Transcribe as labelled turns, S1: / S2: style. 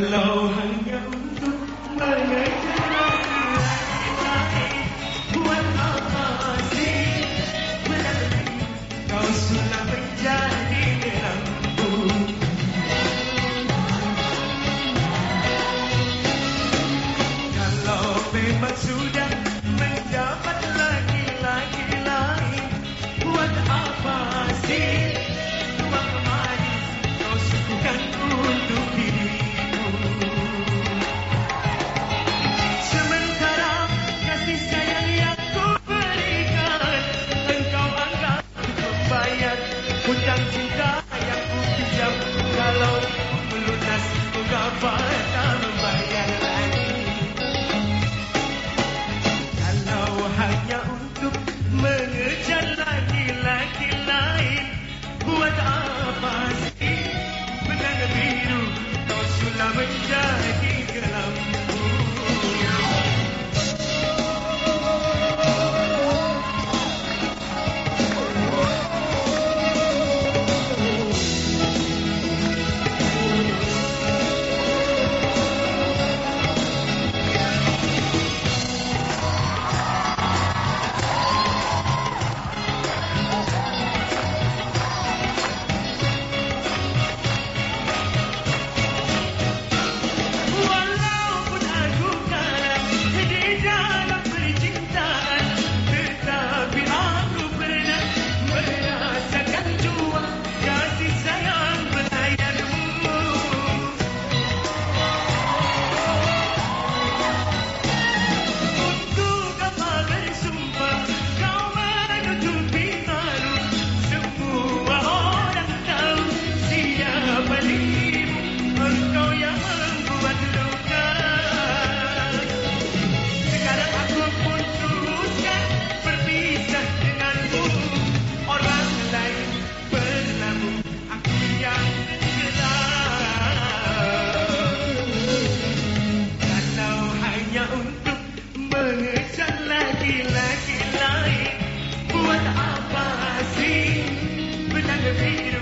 S1: hello hằng gặp lúc mai 不相信的 the beat